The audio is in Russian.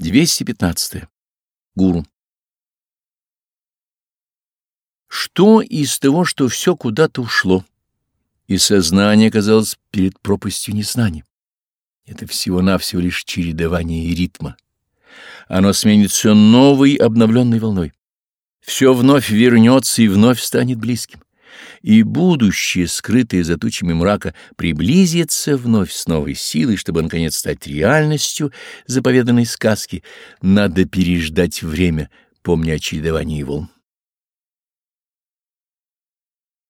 215. Гуру. Что из того, что все куда-то ушло, и сознание оказалось перед пропастью незнания? Это всего-навсего лишь чередование ритма. Оно сменится новой обновленной волной. Все вновь вернется и вновь станет близким и будущее, скрытое за тучами мрака, приблизится вновь с новой силой, чтобы, наконец, стать реальностью заповеданной сказки, надо переждать время, помня о чередовании волн.